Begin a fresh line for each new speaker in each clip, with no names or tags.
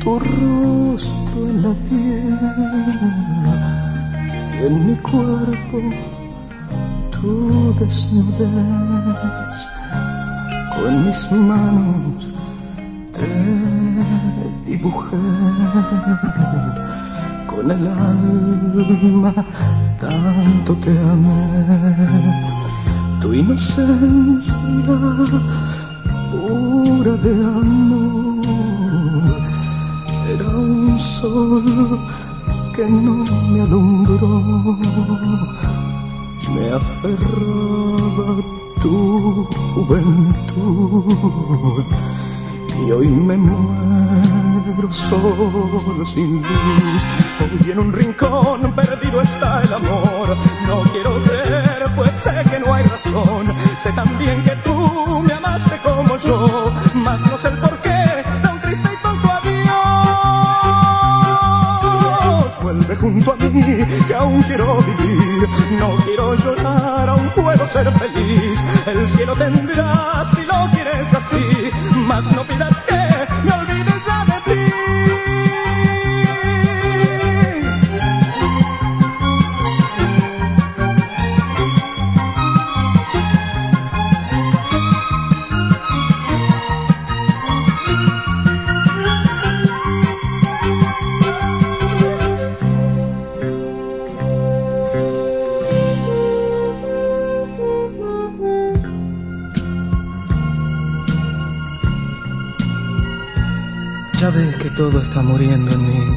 tu rostro en la piel y en mi cuerpo tu desnudez. Con mis manos te dibujé, con el alma tanto te amé. Tu inocencia de amor era un sol que no me alumbró, me aferraba tu juventud y hoy me muero solo sin luz. Hoy en un rincón perdido está el amor. No quiero creer, pues sé que no hay razón. Sé también que tú me amaste como yo, mas no sé el por qué tan triste y tonto adiós. Vuelve junto a mí, que aún quiero vivir. No quiero llorar, aún puedo ser feliz. El cielo tendrá si lo quieres así, mas no pidas Ya ves que todo está muriendo en mí.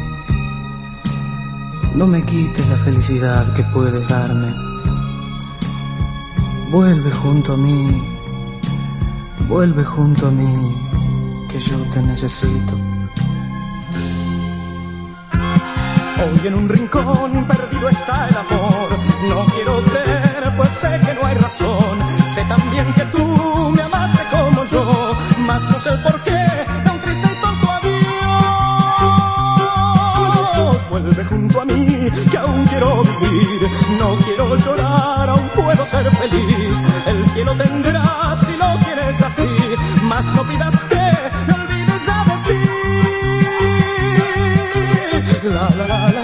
No me quites la felicidad que puedes darme. Vuelve junto a mí, vuelve junto a mí, que yo te necesito. Hoy en un rincón perdido está el amor. No quiero creer, pues sé que no hay razón. Sé también que tú me amaste como yo, mas no sé por junto a mí, que aún quiero vivir. No quiero llorar, aún puedo ser feliz. El cielo tendrá si lo quieres así, mas no pidas que me olvides ya de ti. La la la